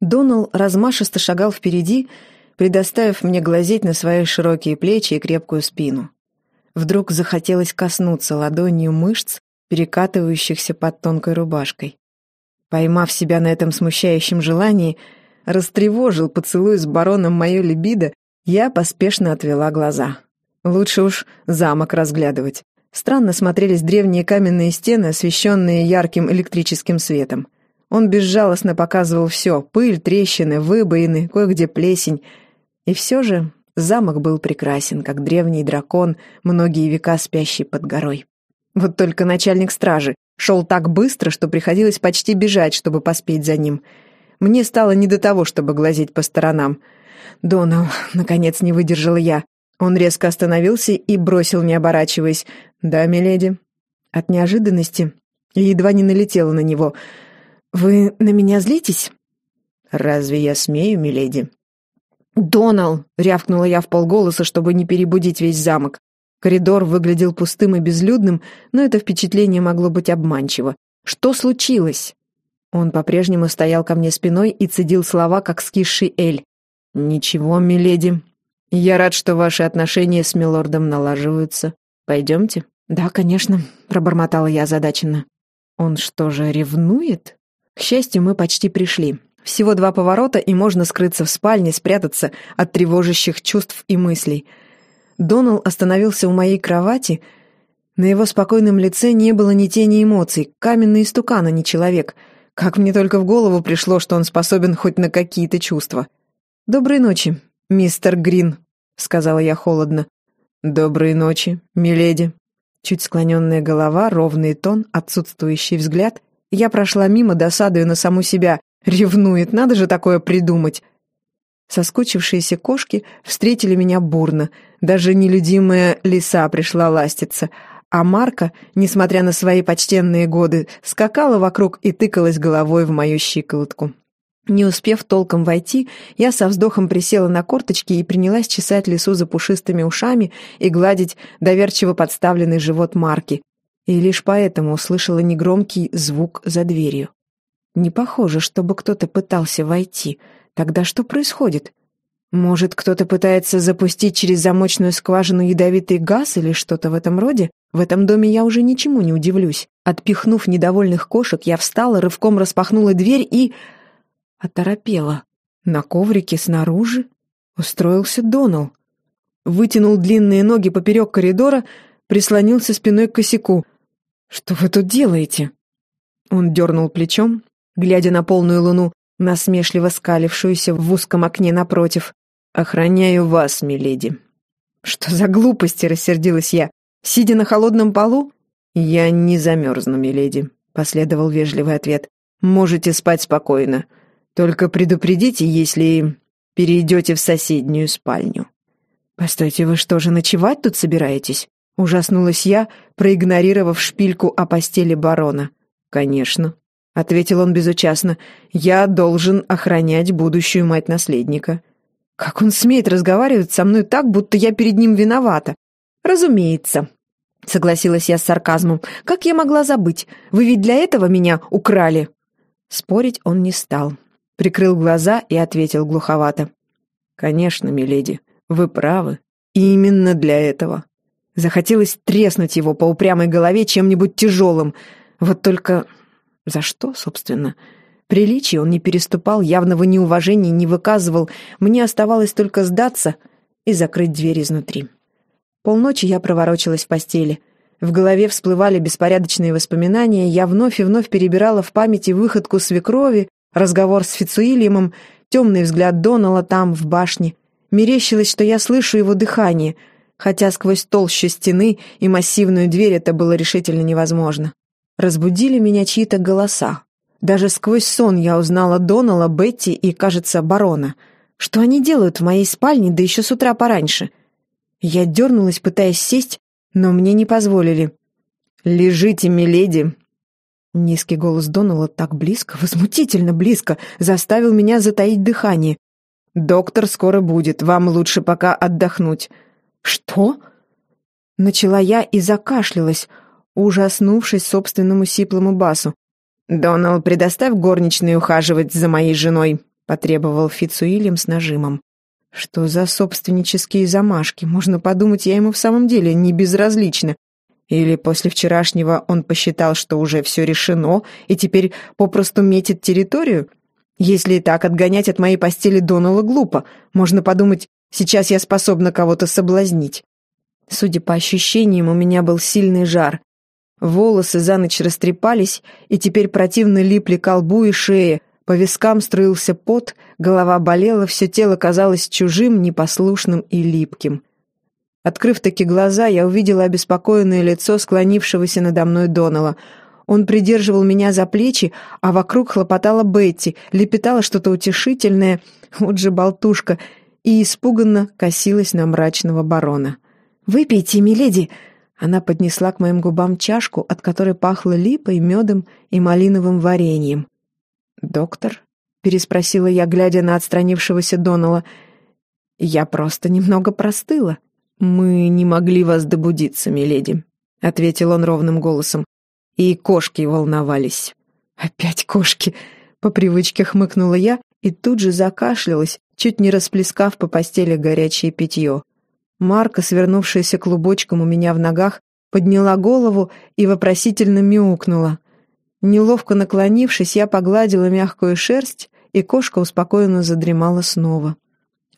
Донал размашисто шагал впереди, предоставив мне глазеть на свои широкие плечи и крепкую спину. Вдруг захотелось коснуться ладонью мышц, перекатывающихся под тонкой рубашкой. Поймав себя на этом смущающем желании, растревожил поцелуй с бароном мое либидо, я поспешно отвела глаза. Лучше уж замок разглядывать. Странно смотрелись древние каменные стены, освещенные ярким электрическим светом. Он безжалостно показывал все — пыль, трещины, выбоины, кое-где плесень. И все же замок был прекрасен, как древний дракон, многие века спящий под горой. Вот только начальник стражи шел так быстро, что приходилось почти бежать, чтобы поспеть за ним. Мне стало не до того, чтобы глазеть по сторонам. «Донал», — наконец не выдержала я. Он резко остановился и бросил, не оборачиваясь. «Да, миледи». От неожиданности я едва не налетела на него. «Вы на меня злитесь?» «Разве я смею, миледи?» «Донал!» — рявкнула я в полголоса, чтобы не перебудить весь замок. Коридор выглядел пустым и безлюдным, но это впечатление могло быть обманчиво. «Что случилось?» Он по-прежнему стоял ко мне спиной и цедил слова, как скисший Эль. «Ничего, миледи. Я рад, что ваши отношения с милордом налаживаются. Пойдемте?» «Да, конечно», — пробормотала я озадаченно. «Он что же, ревнует?» К счастью, мы почти пришли. Всего два поворота, и можно скрыться в спальне, спрятаться от тревожащих чувств и мыслей. Донал остановился у моей кровати. На его спокойном лице не было ни тени эмоций, каменный истукан, а не человек. Как мне только в голову пришло, что он способен хоть на какие-то чувства. «Доброй ночи, мистер Грин», — сказала я холодно. «Доброй ночи, миледи». Чуть склоненная голова, ровный тон, отсутствующий взгляд. Я прошла мимо, досадуя на саму себя. Ревнует, надо же такое придумать. Соскучившиеся кошки встретили меня бурно. Даже нелюдимая лиса пришла ластиться. А Марка, несмотря на свои почтенные годы, скакала вокруг и тыкалась головой в мою щиколотку. Не успев толком войти, я со вздохом присела на корточки и принялась чесать лису за пушистыми ушами и гладить доверчиво подставленный живот Марки. И лишь поэтому услышала негромкий звук за дверью. Не похоже, чтобы кто-то пытался войти. Тогда что происходит? Может, кто-то пытается запустить через замочную скважину ядовитый газ или что-то в этом роде? В этом доме я уже ничему не удивлюсь. Отпихнув недовольных кошек, я встала, рывком распахнула дверь и... Оторопела. На коврике снаружи устроился Донал. Вытянул длинные ноги поперек коридора, прислонился спиной к косяку. «Что вы тут делаете?» Он дернул плечом, глядя на полную луну, насмешливо скалившуюся в узком окне напротив. «Охраняю вас, миледи». «Что за глупости?» — рассердилась я. «Сидя на холодном полу?» «Я не замерзну, миледи», — последовал вежливый ответ. «Можете спать спокойно. Только предупредите, если перейдете в соседнюю спальню». «Постойте, вы что же, ночевать тут собираетесь?» Ужаснулась я, проигнорировав шпильку о постели барона. «Конечно», — ответил он безучастно, — «я должен охранять будущую мать наследника». «Как он смеет разговаривать со мной так, будто я перед ним виновата?» «Разумеется», — согласилась я с сарказмом. «Как я могла забыть? Вы ведь для этого меня украли?» Спорить он не стал. Прикрыл глаза и ответил глуховато. «Конечно, миледи, вы правы. И именно для этого». Захотелось треснуть его по упрямой голове чем-нибудь тяжелым. Вот только за что, собственно? Приличий он не переступал, явного неуважения не выказывал. Мне оставалось только сдаться и закрыть дверь изнутри. Полночи я проворочилась в постели. В голове всплывали беспорядочные воспоминания, я вновь и вновь перебирала в памяти выходку свекрови, разговор с Фицуильямом, темный взгляд Донала там, в башне. Мерещилось, что я слышу его дыхание, хотя сквозь толщу стены и массивную дверь это было решительно невозможно. Разбудили меня чьи-то голоса. Даже сквозь сон я узнала Донала, Бетти и, кажется, барона. Что они делают в моей спальне, да еще с утра пораньше? Я дернулась, пытаясь сесть, но мне не позволили. «Лежите, миледи!» Низкий голос Донала так близко, возмутительно близко, заставил меня затаить дыхание. «Доктор скоро будет, вам лучше пока отдохнуть». «Что?» Начала я и закашлялась, ужаснувшись собственному сиплому басу. «Донал, предоставь горничной ухаживать за моей женой», — потребовал Фицуильям с нажимом. Что за собственнические замашки? Можно подумать, я ему в самом деле не безразлична. Или после вчерашнего он посчитал, что уже все решено, и теперь попросту метит территорию? Если и так, отгонять от моей постели Донала глупо. Можно подумать, сейчас я способна кого-то соблазнить. Судя по ощущениям, у меня был сильный жар. Волосы за ночь растрепались, и теперь противно липли к лбу и шее, по вискам струился пот, голова болела, все тело казалось чужим, непослушным и липким. Открыв таки глаза, я увидела обеспокоенное лицо склонившегося надо мной Донала. Он придерживал меня за плечи, а вокруг хлопотала Бетти, лепетала что-то утешительное, вот же болтушка, и испуганно косилась на мрачного барона. «Выпейте, миледи!» Она поднесла к моим губам чашку, от которой пахло липой, медом и малиновым вареньем. «Доктор?» — переспросила я, глядя на отстранившегося Донала. «Я просто немного простыла». «Мы не могли вас добудиться, миледи», — ответил он ровным голосом. «И кошки волновались». «Опять кошки!» — по привычке хмыкнула я и тут же закашлялась, чуть не расплескав по постели горячее питье. Марка, свернувшаяся клубочком у меня в ногах, подняла голову и вопросительно мяукнула — Неловко наклонившись, я погладила мягкую шерсть, и кошка успокоенно задремала снова.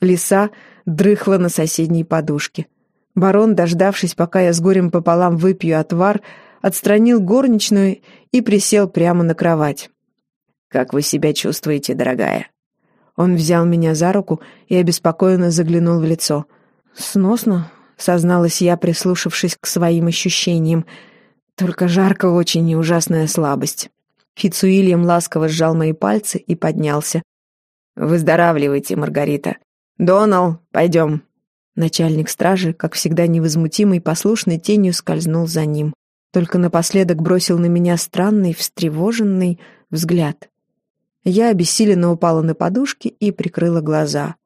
Лиса дрыхла на соседней подушке. Барон, дождавшись, пока я с горем пополам выпью отвар, отстранил горничную и присел прямо на кровать. «Как вы себя чувствуете, дорогая?» Он взял меня за руку и обеспокоенно заглянул в лицо. «Сносно», — созналась я, прислушавшись к своим ощущениям, — только жарко очень и ужасная слабость. Фицуильям ласково сжал мои пальцы и поднялся. «Выздоравливайте, Маргарита. Донал, пойдем». Начальник стражи, как всегда невозмутимый, послушной тенью скользнул за ним. Только напоследок бросил на меня странный, встревоженный взгляд. Я обессиленно упала на подушки и прикрыла глаза.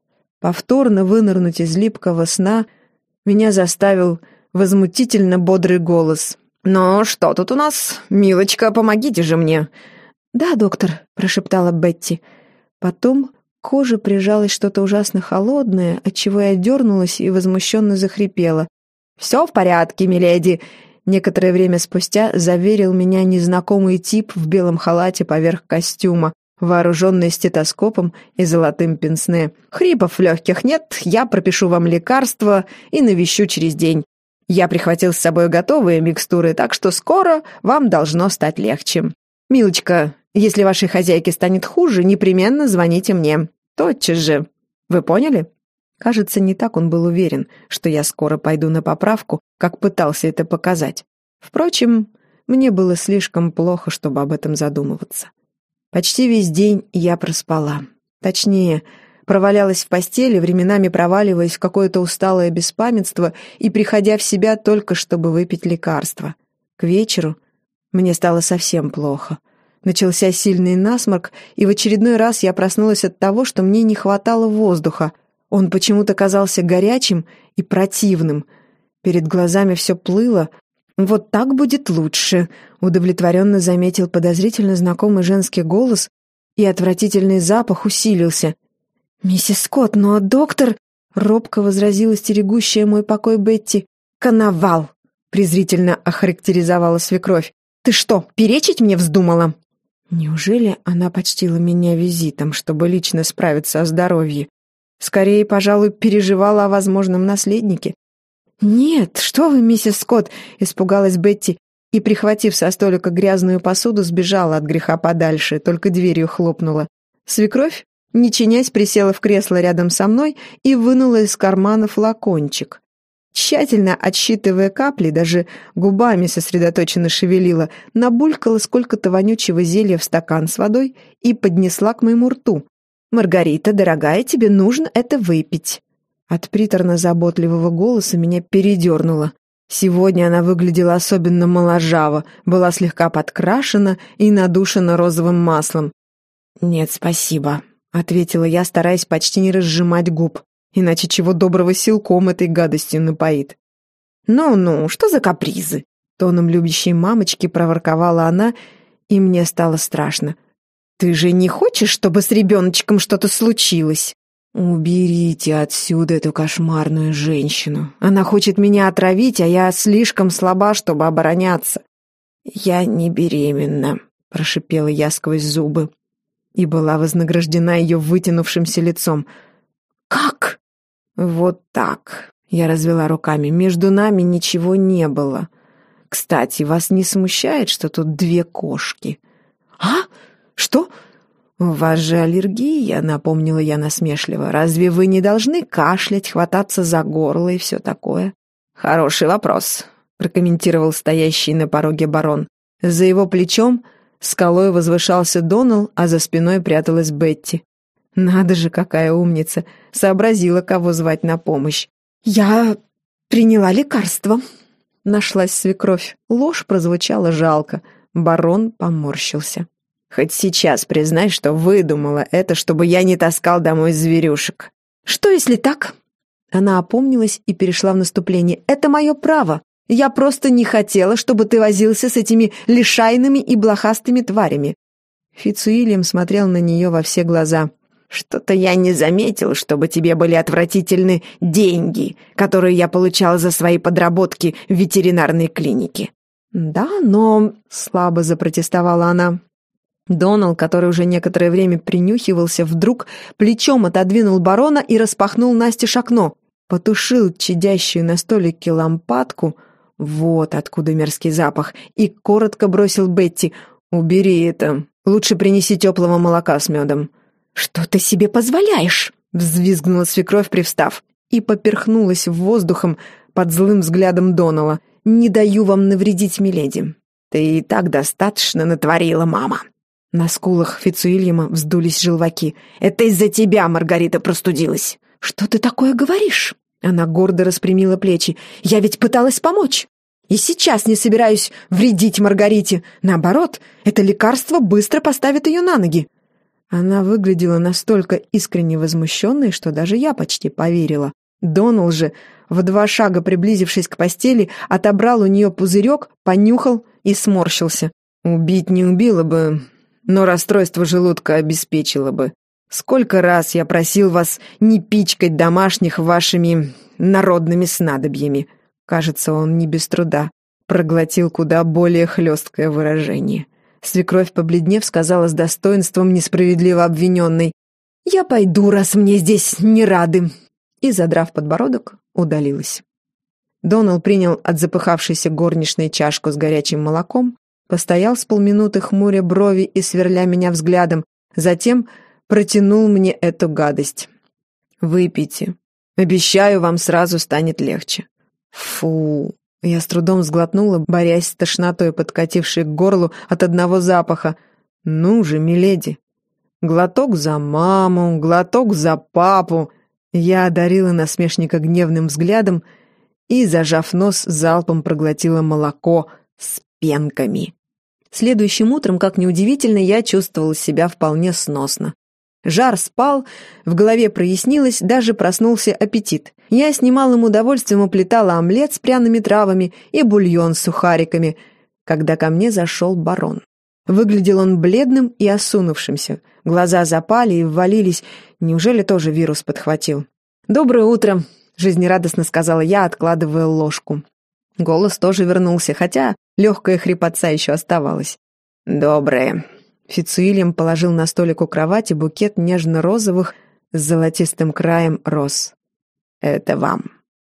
Повторно вынырнуть из липкого сна меня заставил возмутительно бодрый голос — «Ну, что тут у нас? Милочка, помогите же мне!» «Да, доктор», — прошептала Бетти. Потом к коже прижалось что-то ужасно холодное, отчего я дернулась и возмущенно захрипела. «Все в порядке, миледи!» Некоторое время спустя заверил меня незнакомый тип в белом халате поверх костюма, вооруженный стетоскопом и золотым пенсне. «Хрипов легких нет, я пропишу вам лекарство и навещу через день. Я прихватил с собой готовые микстуры, так что скоро вам должно стать легче. Милочка, если вашей хозяйке станет хуже, непременно звоните мне. Тотчас же. Вы поняли? Кажется, не так он был уверен, что я скоро пойду на поправку, как пытался это показать. Впрочем, мне было слишком плохо, чтобы об этом задумываться. Почти весь день я проспала. Точнее, провалялась в постели, временами проваливаясь в какое-то усталое беспамятство и приходя в себя только чтобы выпить лекарство. К вечеру мне стало совсем плохо. Начался сильный насморк, и в очередной раз я проснулась от того, что мне не хватало воздуха. Он почему-то казался горячим и противным. Перед глазами все плыло. «Вот так будет лучше», — удовлетворенно заметил подозрительно знакомый женский голос, и отвратительный запах усилился. «Миссис Скотт, ну а доктор...» — робко возразила стерегущая мой покой Бетти. «Коновал!» — презрительно охарактеризовала свекровь. «Ты что, перечить мне вздумала?» Неужели она почтила меня визитом, чтобы лично справиться о здоровье? Скорее, пожалуй, переживала о возможном наследнике. «Нет, что вы, миссис Скотт!» — испугалась Бетти и, прихватив со столика грязную посуду, сбежала от греха подальше, только дверью хлопнула. Свекровь не чинясь, присела в кресло рядом со мной и вынула из кармана флакончик. Тщательно отсчитывая капли, даже губами сосредоточенно шевелила, набулькала сколько-то вонючего зелья в стакан с водой и поднесла к моему рту. «Маргарита, дорогая, тебе нужно это выпить». От приторно-заботливого голоса меня передернуло. Сегодня она выглядела особенно моложаво, была слегка подкрашена и надушена розовым маслом. «Нет, спасибо», ответила я, стараясь почти не разжимать губ, иначе чего доброго силком этой гадостью напоит. «Ну-ну, что за капризы?» Тоном любящей мамочки проворковала она, и мне стало страшно. Ты же не хочешь, чтобы с ребеночком что-то случилось?» «Уберите отсюда эту кошмарную женщину. Она хочет меня отравить, а я слишком слаба, чтобы обороняться». «Я не беременна», — прошипела я сквозь зубы и была вознаграждена ее вытянувшимся лицом. «Как?» «Вот так», — я развела руками, — «между нами ничего не было. Кстати, вас не смущает, что тут две кошки?» «А? Что?» «У вас же аллергия», — напомнила я насмешливо. «Разве вы не должны кашлять, хвататься за горло и все такое?» «Хороший вопрос», — прокомментировал стоящий на пороге барон. За его плечом скалой возвышался Донал, а за спиной пряталась Бетти. Надо же, какая умница! Сообразила, кого звать на помощь. «Я приняла лекарство», — нашлась свекровь. Ложь прозвучала жалко. Барон поморщился. Хоть сейчас признай, что выдумала это, чтобы я не таскал домой зверюшек. Что, если так? Она опомнилась и перешла в наступление. Это мое право. Я просто не хотела, чтобы ты возился с этими лишайными и блохастыми тварями. Фицуильям смотрел на нее во все глаза. «Что-то я не заметил, чтобы тебе были отвратительны деньги, которые я получал за свои подработки в ветеринарной клинике». «Да, но...» — слабо запротестовала она. Донал, который уже некоторое время принюхивался, вдруг плечом отодвинул барона и распахнул Насте окно. Потушил чадящую на столике лампадку, вот откуда мерзкий запах, и коротко бросил Бетти «Убери это, лучше принеси теплого молока с медом». «Что ты себе позволяешь?» — взвизгнула свекровь, привстав, и поперхнулась воздухом под злым взглядом Донала. «Не даю вам навредить, миледи. Ты и так достаточно натворила, мама». На скулах Фицуильяма вздулись желваки. «Это из-за тебя Маргарита простудилась!» «Что ты такое говоришь?» Она гордо распрямила плечи. «Я ведь пыталась помочь!» «И сейчас не собираюсь вредить Маргарите. Наоборот, это лекарство быстро поставит ее на ноги!» Она выглядела настолько искренне возмущенной, что даже я почти поверила. Донал же, в два шага приблизившись к постели, отобрал у нее пузырек, понюхал и сморщился. «Убить не убило бы, но расстройство желудка обеспечило бы. Сколько раз я просил вас не пичкать домашних вашими народными снадобьями. Кажется, он не без труда проглотил куда более хлесткое выражение. Свекровь, побледнев, сказала с достоинством несправедливо обвиненной. «Я пойду, раз мне здесь не рады!» И, задрав подбородок, удалилась. Донал принял от запыхавшейся горничной чашку с горячим молоком, Постоял с полминуты хмуря брови и сверля меня взглядом, затем протянул мне эту гадость. «Выпейте. Обещаю, вам сразу станет легче». «Фу!» Я с трудом сглотнула, борясь с тошнотой, подкатившей к горлу от одного запаха. «Ну же, миледи!» Глоток за маму, глоток за папу. Я одарила насмешника гневным взглядом и, зажав нос, залпом проглотила молоко с пенками. Следующим утром, как неудивительно, я чувствовала себя вполне сносно. Жар спал, в голове прояснилось, даже проснулся аппетит. Я с немалым удовольствием уплетала омлет с пряными травами и бульон с сухариками, когда ко мне зашел барон. Выглядел он бледным и осунувшимся. Глаза запали и ввалились. Неужели тоже вирус подхватил? «Доброе утро!» — жизнерадостно сказала я, откладывая ложку. Голос тоже вернулся, хотя легкая хрипотца еще оставалась. «Доброе». Фицуильям положил на столик у кровати букет нежно-розовых с золотистым краем роз. «Это вам».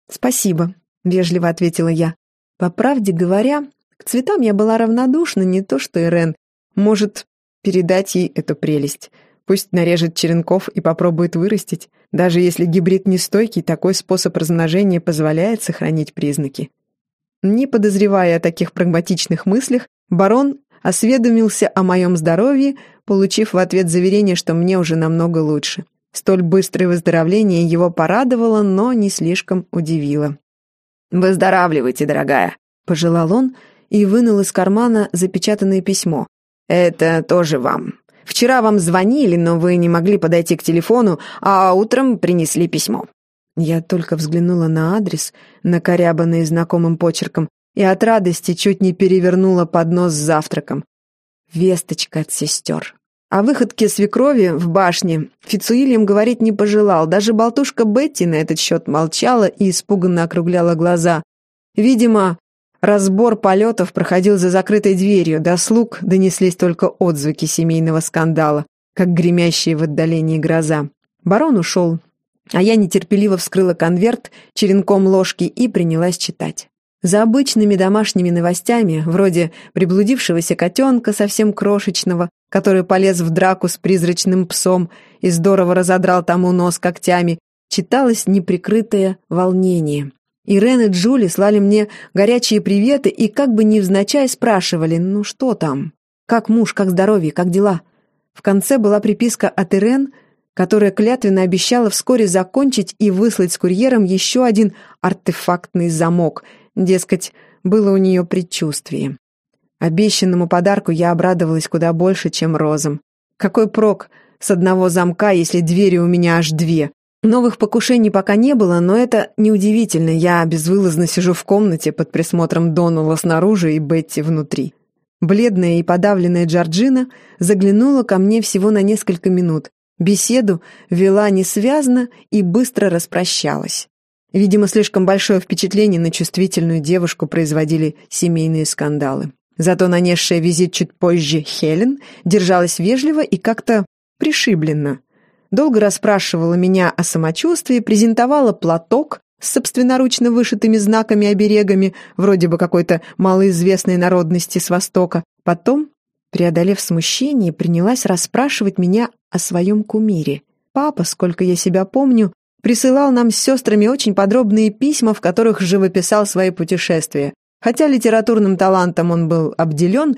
«Спасибо», — вежливо ответила я. По правде говоря, к цветам я была равнодушна, не то что Ирен. Может, передать ей эту прелесть. Пусть нарежет черенков и попробует вырастить. Даже если гибрид нестойкий, такой способ размножения позволяет сохранить признаки. Не подозревая о таких прагматичных мыслях, барон осведомился о моем здоровье, получив в ответ заверение, что мне уже намного лучше. Столь быстрое выздоровление его порадовало, но не слишком удивило. «Выздоравливайте, дорогая», — пожелал он и вынул из кармана запечатанное письмо. «Это тоже вам. Вчера вам звонили, но вы не могли подойти к телефону, а утром принесли письмо. Я только взглянула на адрес, накорябанный знакомым почерком, и от радости чуть не перевернула поднос с завтраком. Весточка от сестер. О выходке свекрови в башне Фицуильям говорить не пожелал. Даже болтушка Бетти на этот счет молчала и испуганно округляла глаза. Видимо, разбор полетов проходил за закрытой дверью, до слуг донеслись только отзвуки семейного скандала, как гремящие в отдалении гроза. Барон ушел, а я нетерпеливо вскрыла конверт черенком ложки и принялась читать. За обычными домашними новостями, вроде приблудившегося котенка совсем крошечного, который полез в драку с призрачным псом и здорово разодрал тому нос когтями, читалось неприкрытое волнение. Ирен и Джули слали мне горячие приветы и как бы невзначай спрашивали «Ну что там? Как муж, как здоровье, как дела?» В конце была приписка от Ирен, которая клятвенно обещала вскоре закончить и выслать с курьером еще один артефактный замок — Дескать, было у нее предчувствие. Обещанному подарку я обрадовалась куда больше, чем розам. Какой прок с одного замка, если двери у меня аж две? Новых покушений пока не было, но это неудивительно. Я безвылазно сижу в комнате под присмотром Донула снаружи и Бетти внутри. Бледная и подавленная Джорджина заглянула ко мне всего на несколько минут. Беседу вела несвязно и быстро распрощалась. Видимо, слишком большое впечатление на чувствительную девушку производили семейные скандалы. Зато нанесшая визит чуть позже Хелен держалась вежливо и как-то пришибленно. Долго расспрашивала меня о самочувствии, презентовала платок с собственноручно вышитыми знаками-оберегами, вроде бы какой-то малоизвестной народности с Востока. Потом, преодолев смущение, принялась расспрашивать меня о своем кумире. Папа, сколько я себя помню, присылал нам с сестрами очень подробные письма, в которых живописал свои путешествия. Хотя литературным талантом он был обделен,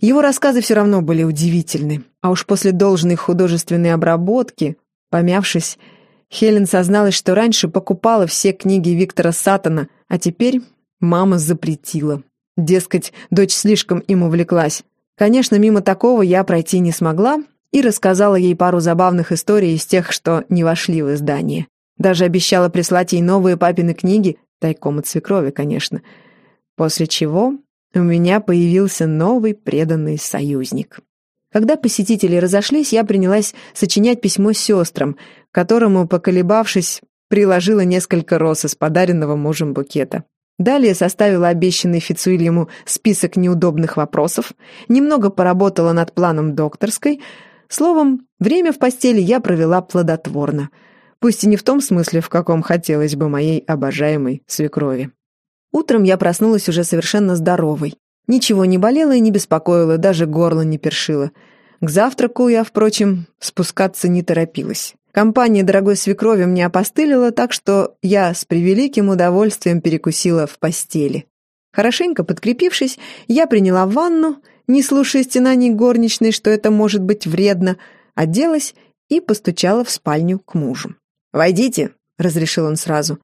его рассказы все равно были удивительны. А уж после должной художественной обработки, помявшись, Хелен созналась, что раньше покупала все книги Виктора Сатана, а теперь мама запретила. Дескать, дочь слишком им увлеклась. Конечно, мимо такого я пройти не смогла и рассказала ей пару забавных историй из тех, что не вошли в издание. Даже обещала прислать ей новые папины книги, тайком от свекрови, конечно. После чего у меня появился новый преданный союзник. Когда посетители разошлись, я принялась сочинять письмо сестрам, которому, поколебавшись, приложила несколько роз из подаренного мужем букета. Далее составила обещанный Фицуильяму список неудобных вопросов, немного поработала над планом докторской. Словом, время в постели я провела плодотворно — пусть и не в том смысле, в каком хотелось бы моей обожаемой свекрови. Утром я проснулась уже совершенно здоровой. Ничего не болело и не беспокоило, даже горло не першило. К завтраку я, впрочем, спускаться не торопилась. Компания дорогой свекрови мне опостылила, так что я с превеликим удовольствием перекусила в постели. Хорошенько подкрепившись, я приняла ванну, не слушая стенаний горничной, что это может быть вредно, оделась и постучала в спальню к мужу. «Войдите», — разрешил он сразу.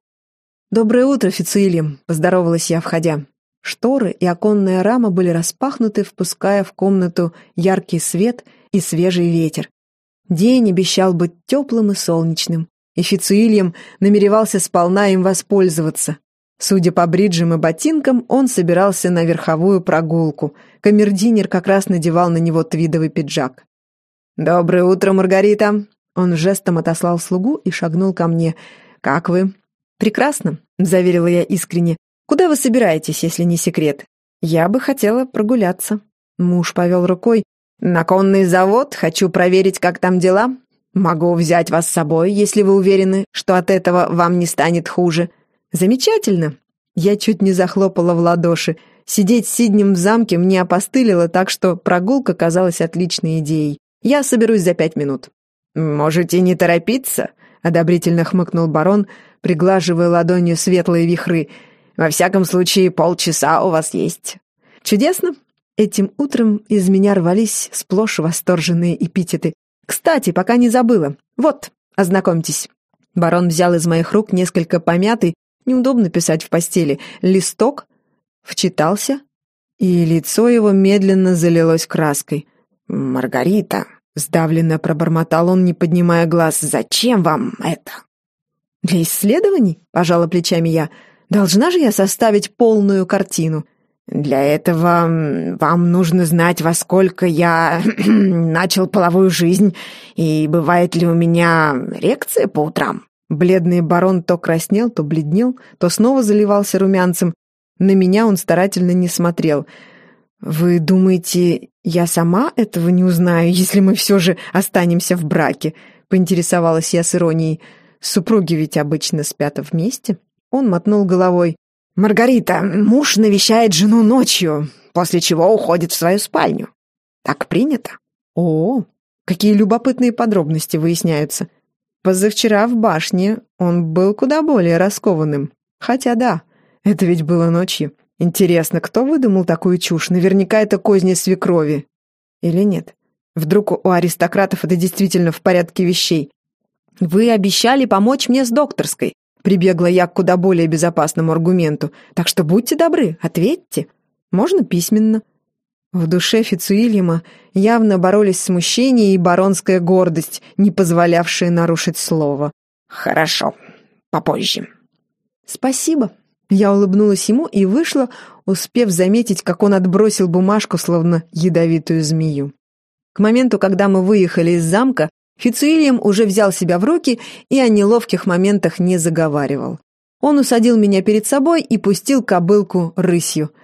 «Доброе утро, Фицуильям», — поздоровалась я, входя. Шторы и оконная рама были распахнуты, впуская в комнату яркий свет и свежий ветер. День обещал быть теплым и солнечным, и Фицуильям намеревался сполна им воспользоваться. Судя по бриджам и ботинкам, он собирался на верховую прогулку. Камердинер как раз надевал на него твидовый пиджак. «Доброе утро, Маргарита!» Он жестом отослал слугу и шагнул ко мне. «Как вы?» «Прекрасно», — заверила я искренне. «Куда вы собираетесь, если не секрет?» «Я бы хотела прогуляться». Муж повел рукой. «На конный завод? Хочу проверить, как там дела. Могу взять вас с собой, если вы уверены, что от этого вам не станет хуже». «Замечательно!» Я чуть не захлопала в ладоши. Сидеть с Сиднем в замке мне опостылило, так что прогулка казалась отличной идеей. Я соберусь за пять минут. «Можете не торопиться», — одобрительно хмыкнул барон, приглаживая ладонью светлые вихры. «Во всяком случае, полчаса у вас есть». «Чудесно!» Этим утром из меня рвались сплошь восторженные эпитеты. «Кстати, пока не забыла. Вот, ознакомьтесь». Барон взял из моих рук несколько помятый, неудобно писать в постели, листок, вчитался, и лицо его медленно залилось краской. «Маргарита», Сдавленно пробормотал он, не поднимая глаз. «Зачем вам это?» «Для исследований?» — пожала плечами я. «Должна же я составить полную картину». Для этого вам нужно знать, во сколько я начал половую жизнь, и бывает ли у меня рекция по утрам. Бледный барон то краснел, то бледнел, то снова заливался румянцем. На меня он старательно не смотрел. «Вы думаете, я сама этого не узнаю, если мы все же останемся в браке?» — поинтересовалась я с иронией. «Супруги ведь обычно спят вместе». Он мотнул головой. «Маргарита, муж навещает жену ночью, после чего уходит в свою спальню. Так принято». «О, какие любопытные подробности выясняются. Позавчера в башне он был куда более раскованным. Хотя да, это ведь было ночью. Интересно, кто выдумал такую чушь? Наверняка это козни свекрови. Или нет? Вдруг у аристократов это действительно в порядке вещей? «Вы обещали помочь мне с докторской», прибегла я к куда более безопасному аргументу. «Так что будьте добры, ответьте. Можно письменно». В душе Фицуильяма явно боролись смущение и баронская гордость, не позволявшие нарушить слово. «Хорошо, попозже». «Спасибо». Я улыбнулась ему и вышла, успев заметить, как он отбросил бумажку, словно ядовитую змею. К моменту, когда мы выехали из замка, Фицуильям уже взял себя в руки и о неловких моментах не заговаривал. Он усадил меня перед собой и пустил кобылку рысью —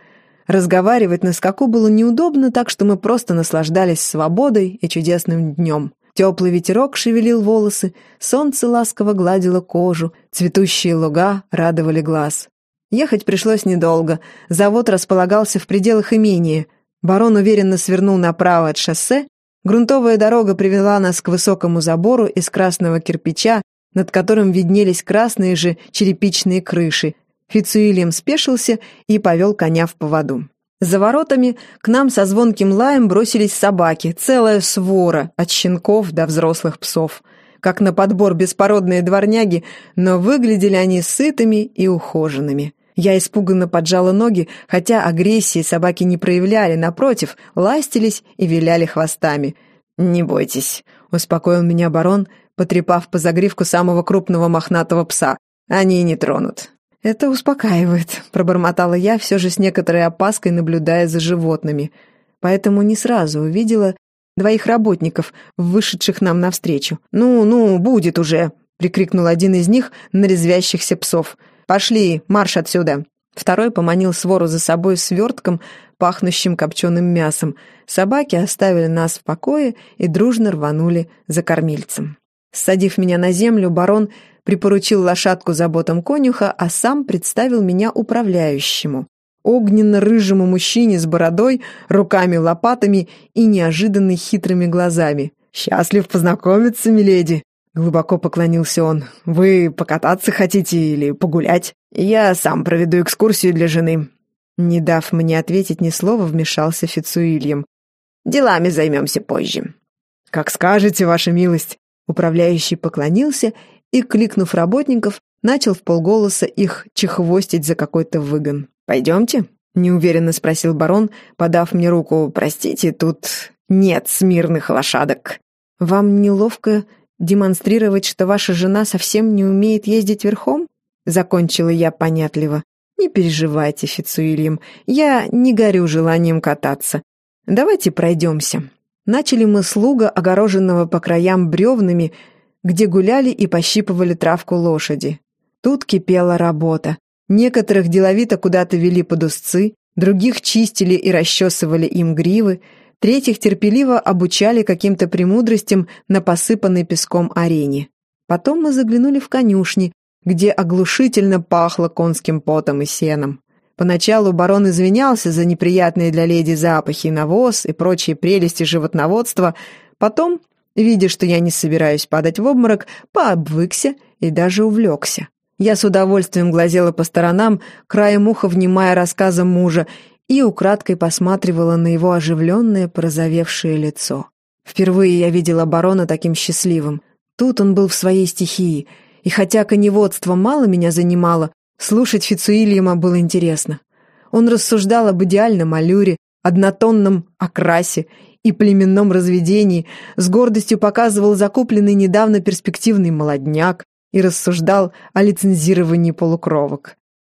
Разговаривать на скаку было неудобно, так что мы просто наслаждались свободой и чудесным днем. Теплый ветерок шевелил волосы, солнце ласково гладило кожу, цветущие луга радовали глаз. Ехать пришлось недолго. Завод располагался в пределах имения. Барон уверенно свернул направо от шоссе. Грунтовая дорога привела нас к высокому забору из красного кирпича, над которым виднелись красные же черепичные крыши, Фицуильям спешился и повел коня в поводу. За воротами к нам со звонким лаем бросились собаки, целая свора, от щенков до взрослых псов. Как на подбор беспородные дворняги, но выглядели они сытыми и ухоженными. Я испуганно поджала ноги, хотя агрессии собаки не проявляли, напротив, ластились и виляли хвостами. «Не бойтесь», — успокоил меня барон, потрепав по загривку самого крупного мохнатого пса. «Они не тронут. «Это успокаивает», — пробормотала я, все же с некоторой опаской наблюдая за животными. Поэтому не сразу увидела двоих работников, вышедших нам навстречу. «Ну, ну, будет уже!» — прикрикнул один из них на резвящихся псов. «Пошли, марш отсюда!» Второй поманил свору за собой свертком, пахнущим копченым мясом. Собаки оставили нас в покое и дружно рванули за кормильцем. Садив меня на землю, барон припоручил лошадку заботам конюха, а сам представил меня управляющему. Огненно-рыжему мужчине с бородой, руками-лопатами и неожиданно хитрыми глазами. «Счастлив познакомиться, миледи!» Глубоко поклонился он. «Вы покататься хотите или погулять? Я сам проведу экскурсию для жены». Не дав мне ответить ни слова, вмешался Фицуильям. «Делами займемся позже». «Как скажете, ваша милость». Управляющий поклонился и, кликнув работников, начал в полголоса их чехвостить за какой-то выгон. «Пойдемте?» — неуверенно спросил барон, подав мне руку. «Простите, тут нет смирных лошадок». «Вам неловко демонстрировать, что ваша жена совсем не умеет ездить верхом?» — закончила я понятливо. «Не переживайте, Фицуильям, я не горю желанием кататься. Давайте пройдемся». Начали мы слуга, огороженного по краям бревнами, где гуляли и пощипывали травку лошади. Тут кипела работа. Некоторых деловито куда-то вели под узцы, других чистили и расчесывали им гривы, третьих терпеливо обучали каким-то премудростям на посыпанной песком арене. Потом мы заглянули в конюшни, где оглушительно пахло конским потом и сеном. Поначалу барон извинялся за неприятные для леди запахи, навоз и прочие прелести животноводства, потом Видя, что я не собираюсь падать в обморок, пообвыкся и даже увлекся. Я с удовольствием глазела по сторонам, краем уха внимая рассказам мужа, и украдкой посматривала на его оживленное, порозовевшее лицо. Впервые я видела барона таким счастливым. Тут он был в своей стихии, и хотя коневодство мало меня занимало, слушать Фицуильяма было интересно. Он рассуждал об идеальном аллюре, однотонном окрасе и племенном разведении, с гордостью показывал закупленный недавно перспективный молодняк и рассуждал о лицензировании полукровок.